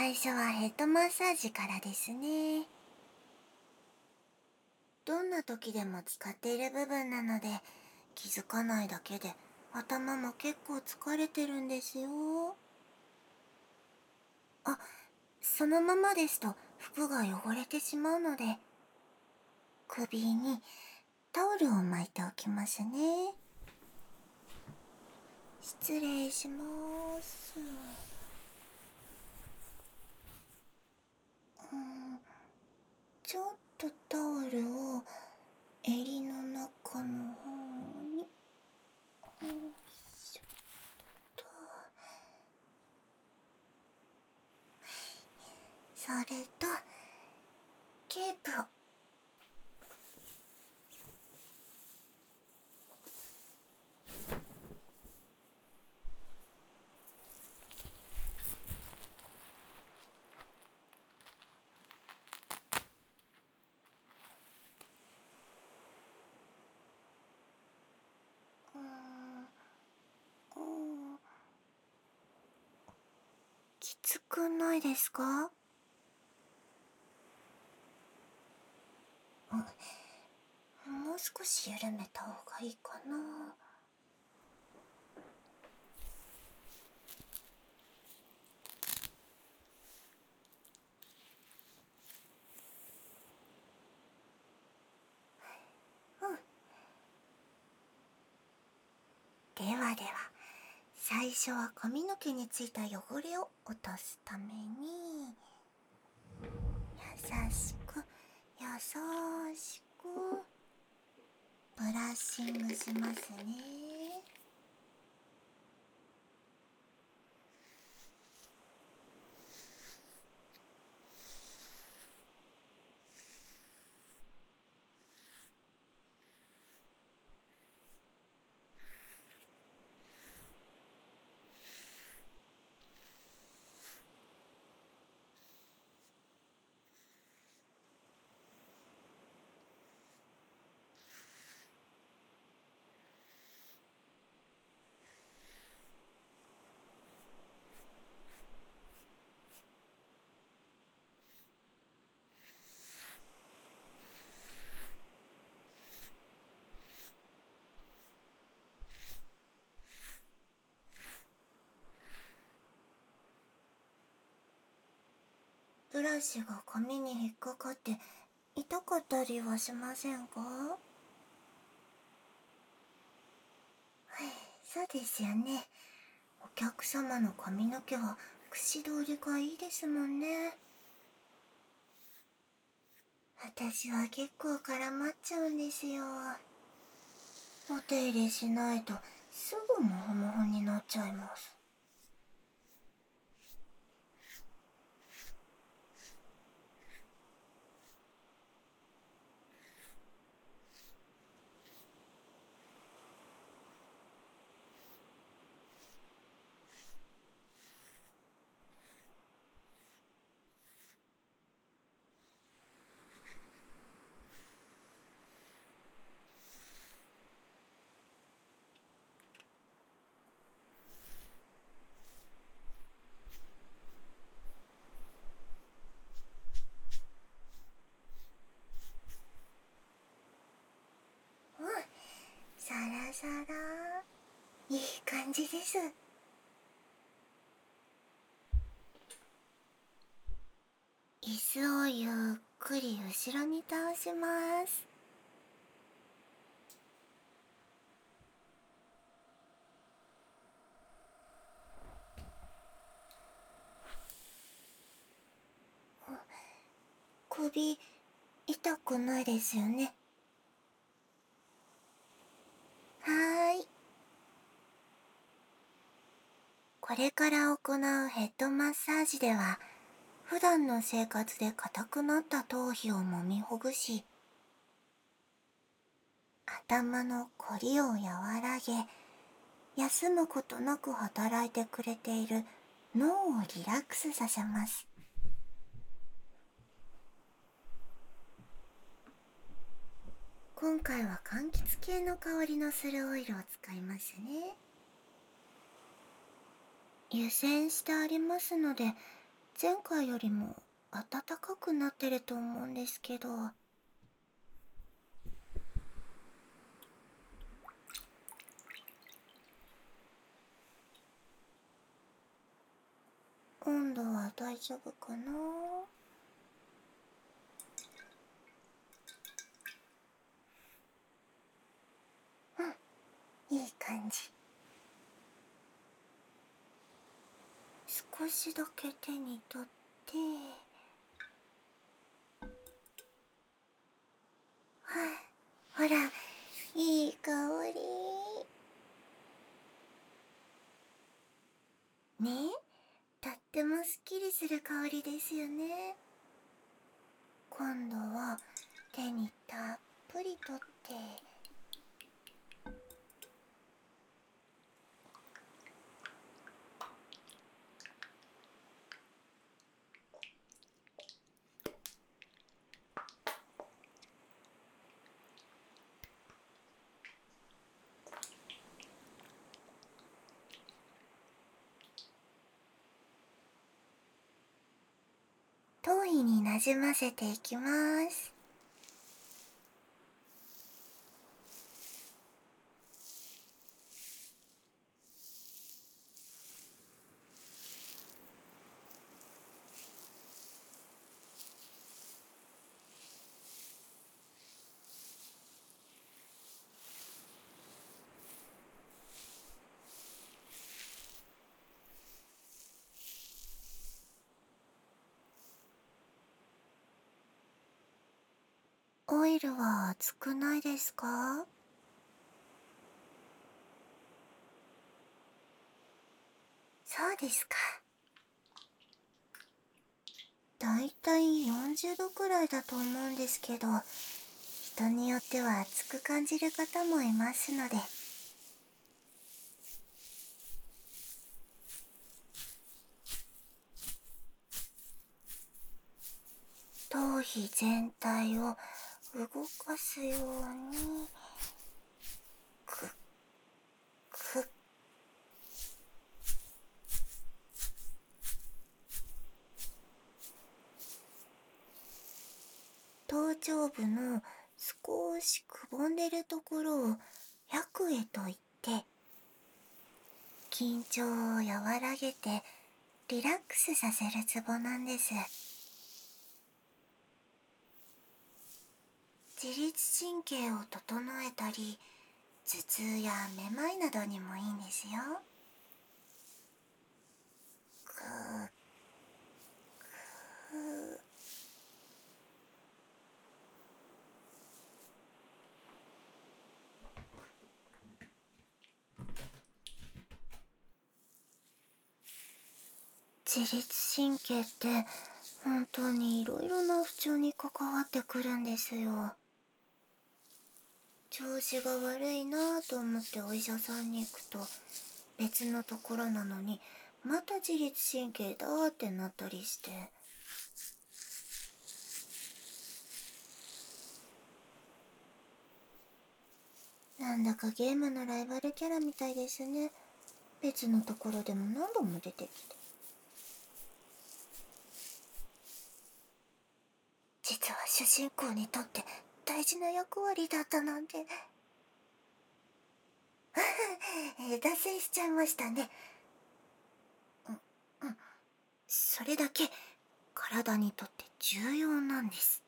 最初はヘッドマッサージからですね。どんな時でも使っている部分なので気づかないだけで頭も結構疲れてるんですよ。あそのままですと服が汚れてしまうので首にタオルを巻いておきますね。失礼しますうんちょっとタオルを襟の中の方によいしょと。それとケープを。きつくないですか？もう少し緩めた方がいいかな。ではでは。最初は髪の毛についた汚れを落とすために優しく優しくブラッシングしますね。ブラシが髪に引っかかって痛かったりはしませんか？はいそうですよね。お客様の髪の毛は串通りがいいですもんね。私は結構絡まっちゃうんですよ。お手入れしないとすぐモホモホになっちゃいますうんサラいい感じです。椅子をゆっくり後ろに倒します。首痛くないですよね。はーい。これから行うヘッドマッサージでは普段の生活で硬くなった頭皮を揉みほぐし頭のこりを和らげ休むことなく働いてくれている脳をリラックスさせます。今回は柑橘系の香りのするオイルを使いますね。湯煎してありますので前回よりも暖かくなってると思うんですけど。温度は大丈夫かな？いい感じ。少しだけ手に取って。はいほらいい香り。ねとってもすっきりする香りですよね。今度は手にたっぷり取って。頭皮になじませていきます。イルは熱くないですか？そうですか。だいたい40度くらいだと思うんですけど人によっては熱く感じる方もいますので。頭皮全体を動かすようにくく頭頂部の少しくぼんでるところを百へと言って緊張を和らげてリラックスさせるツボなんです。自律神経を整えたり頭痛やめまいなどにもいいんですよ自律神経って本当にいろいろな不調に関わってくるんですよ。調子が悪いなぁと思ってお医者さんに行くと別のところなのにまた自律神経だってなったりして。なんだかゲームのライバルキャラみたいですね。別のところでも何度も出てきて。実は主人公にとって大事な役割だったなんて。脱線しちゃいましたね。うんうん。それだけ体にとって重要なんです。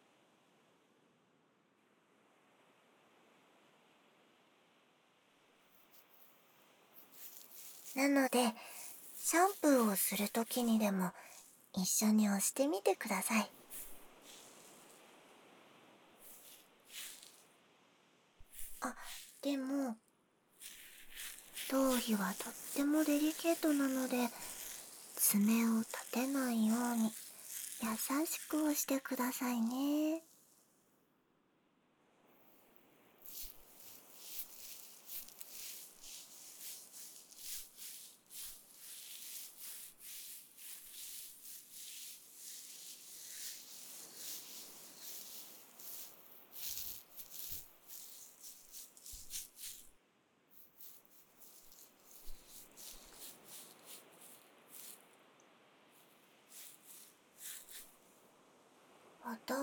なのでシャンプーをする時にでも一緒に押してみてください。あでも頭皮はとってもデリケートなので爪を立てないように優しく押してくださいね。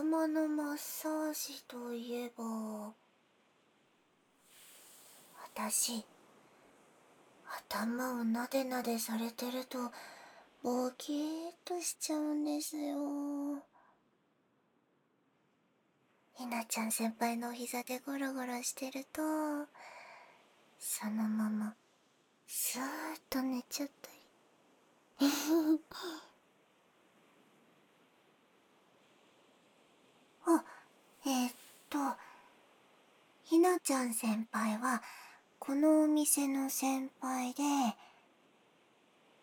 頭のマッサージといえば私頭をなでなでされてるとボキーっとしちゃうんですよ。ひなちゃん先輩のお膝でゴロゴロしてるとそのままスーッと寝ちゃったりあえー、っとひなちゃん先輩はこのお店の先輩で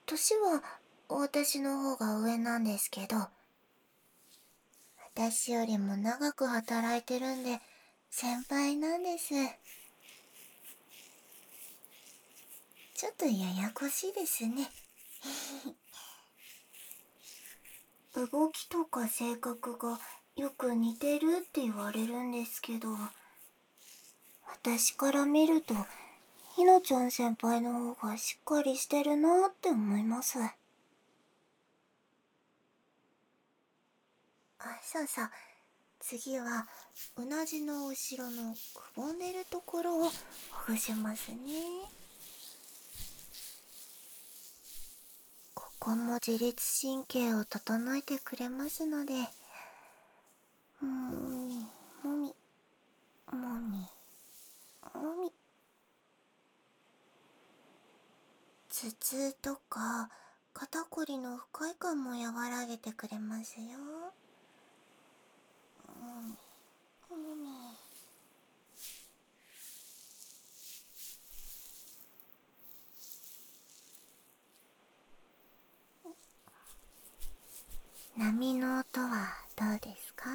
年は私の方が上なんですけど私よりも長く働いてるんで先輩なんです。ちょっとややこしいですね。動きとか性格がよく似てるって言われるんですけど私から見るとひなちゃん先輩の方がしっかりしてるなって思います。あ、そうそう。次は、うなじの後ろのくぼんでるところをほぐしますね。ここも自律神経を整えてくれますので、もみ、もみ、もみ、もみ。頭痛とか肩こりの不快感も和らげてくれますよ。うん、うん波の音はどうですか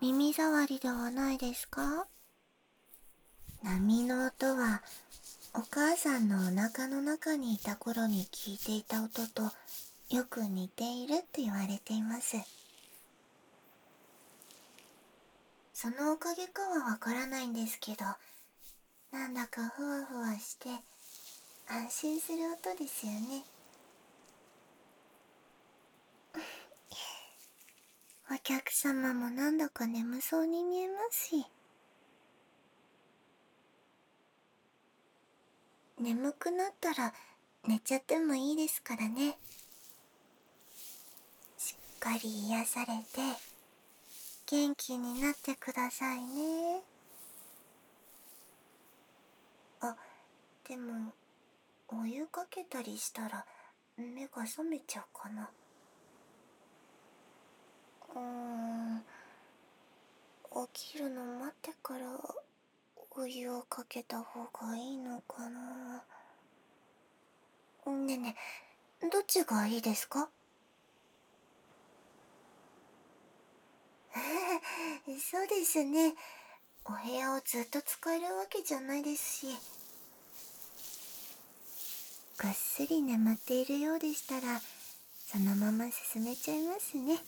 耳障りではないですか？波の音はお母さんのお腹の中にいた頃に聞いていた音とよく似ているって言われています。そのおかげかはわからないんですけどなんだかふわふわして安心する音ですよね。客様もなんだか眠そうに見えますし眠くなったら寝ちゃってもいいですからね。しっかり癒されて元気になってくださいね。あでもお湯かけたりしたら目が覚めちゃうかな。うん。起きるの待ってからお湯をかけた方がいいのかな。ねえねえどっちがいいですか？そうですね。お部屋をずっと使えるわけじゃないですし。ぐっすり眠っているようでしたらそのまま進めちゃいますね。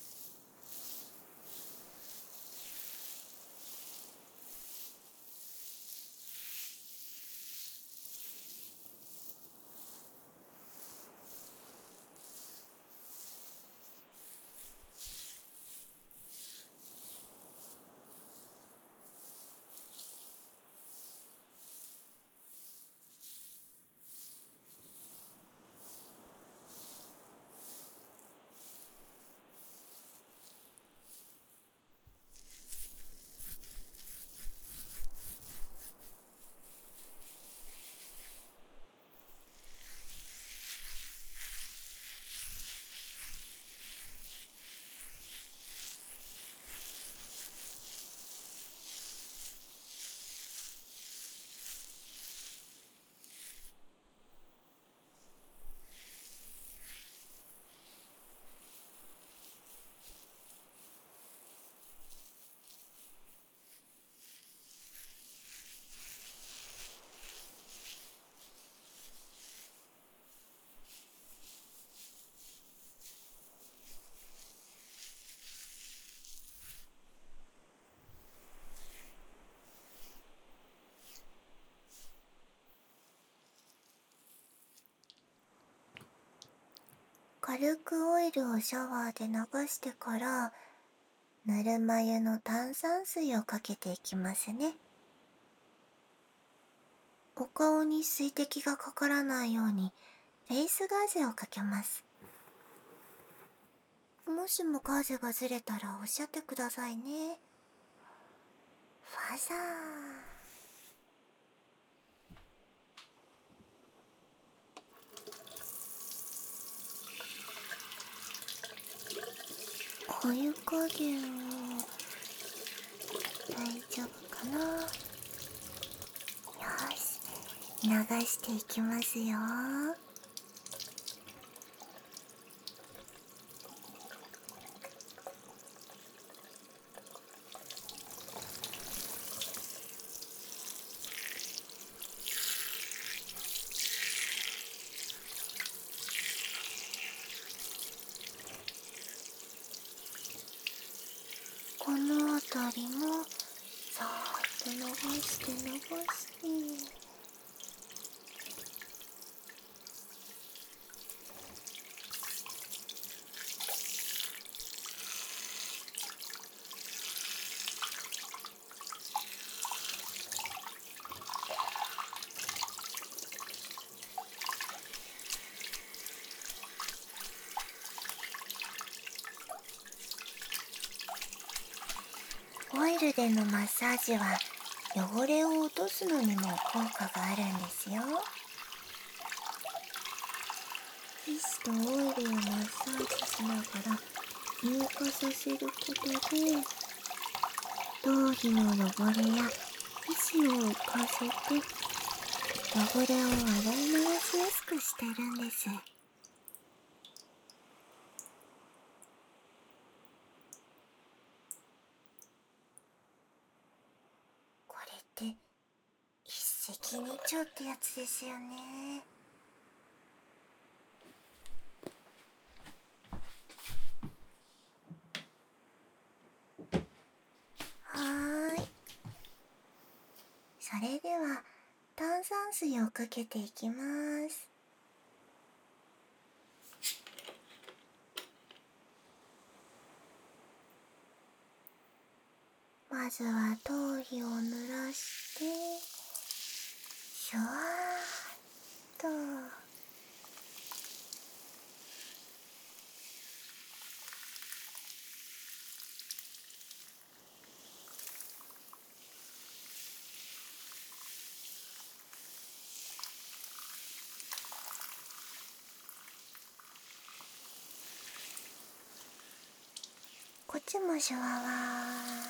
軽くオイルをシャワーで流してからぬるま湯の炭酸水をかけていきますね。お顔に水滴がかからないようにフェイスガーゼをかけます。もしもガーゼがずれたらおっしゃってくださいね。ファザー。お湯加減は大丈夫かな？よし。流していきますよこの辺りもさーっと伸ばして伸ばしてルでのマッサージは汚れを落とすのにも効果があるんですよ。皮脂とオイルをマッサージしながら乳化させることで頭皮の汚れや皮脂を浮かせて汚れを洗い流しやすくしてるんですこれって一石二鳥ってやつですよね。はーい。それでは炭酸水をかけていきます。まずは頭皮を濡らして。シュワーっと。こっちもシュワワー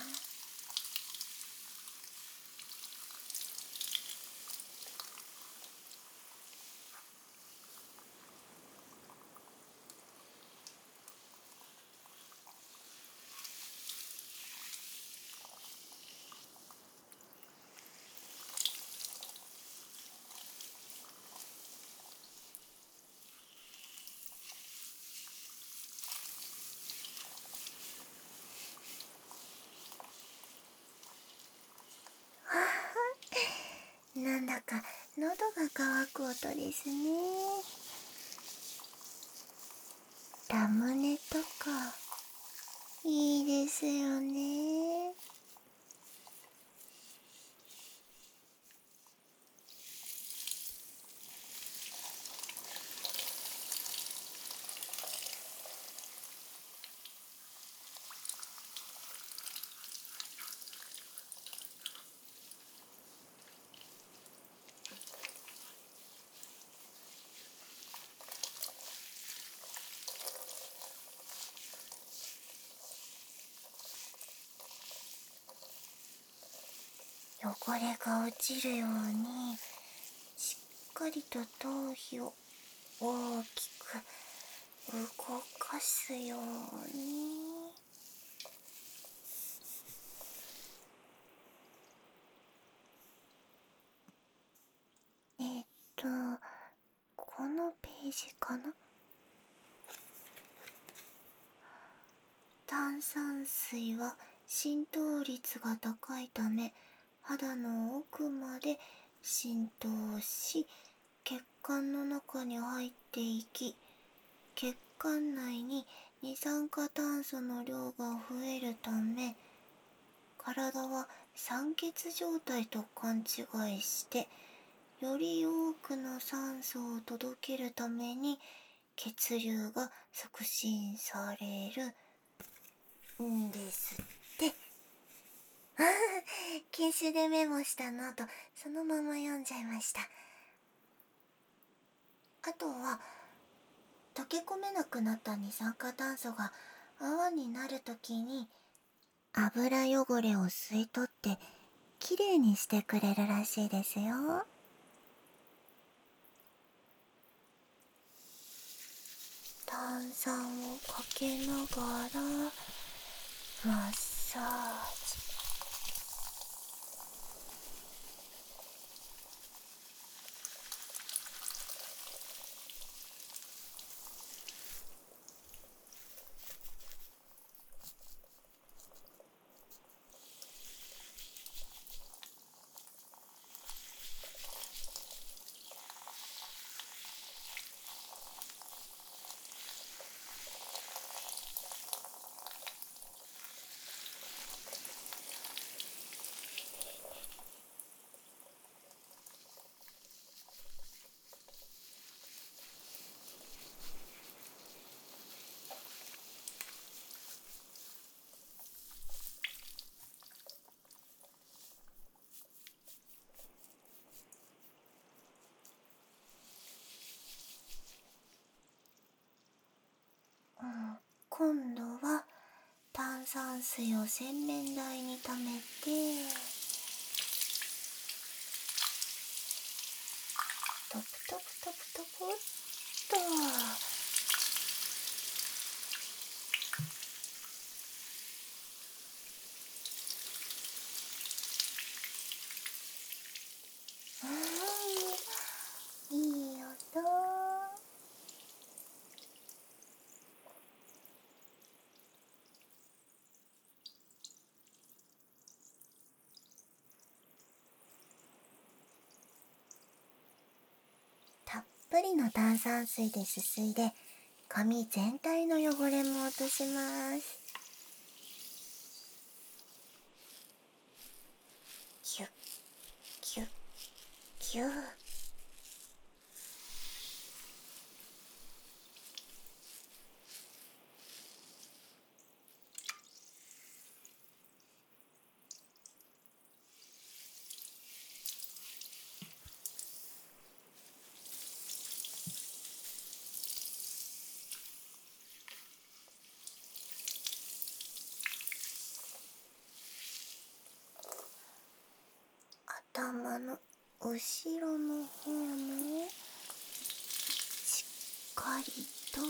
なんだか喉が乾く音ですね。ラムネとか。いいですよね。汚れが落ちるようにしっかりと頭皮を大きく動かすように。えっとこのページかな？炭酸水は浸透率が高いため肌の奥まで浸透し血管の中に入っていき血間内に二酸化炭素の量が増えるため体は酸欠状態と勘違いしてより多くの酸素を届けるために血流が促進されるんですって。研修でメモしたノートそのまま読んじゃいましたあとは溶け込めなくなった二酸化炭素が泡になる時に油汚れを吸い取ってきれいにしてくれるらしいですよ。炭酸をかけながらマッサージ今度は炭酸水を洗面台にためてトプトプトプトプっと。ぷりの炭酸水ですすいで髪全体の汚れも落とします。キュッキュッキュッ頭の後ろの方もしっかりと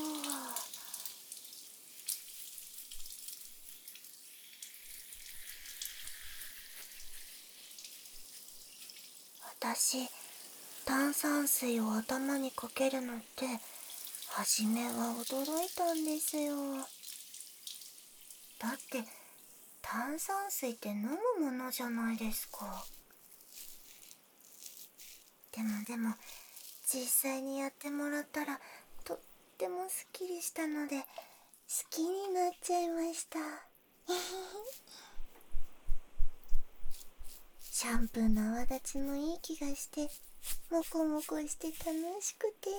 私炭酸水を頭にかけるのって初めは驚いたんですよだって炭酸水って飲むものじゃないですか。でもでも実際にやってもらったらとってもすっきりしたので好きになっちゃいました。シャンプーの泡立ちもいい気がしてモコモコして楽しくて。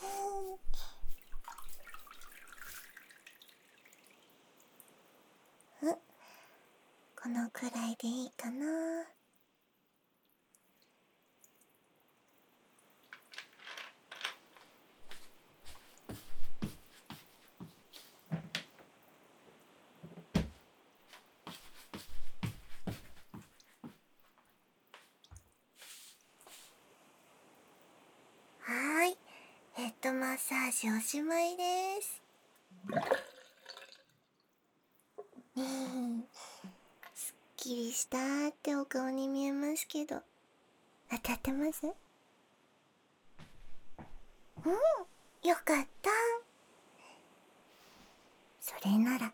うんこのくらいでいいかな？マッサージおしまいです。すっきりしたってお顔に見えますけど、当たってます？うん、よかった。それなら、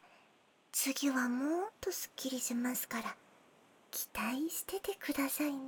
次はもっとすっきりしますから、期待しててくださいね。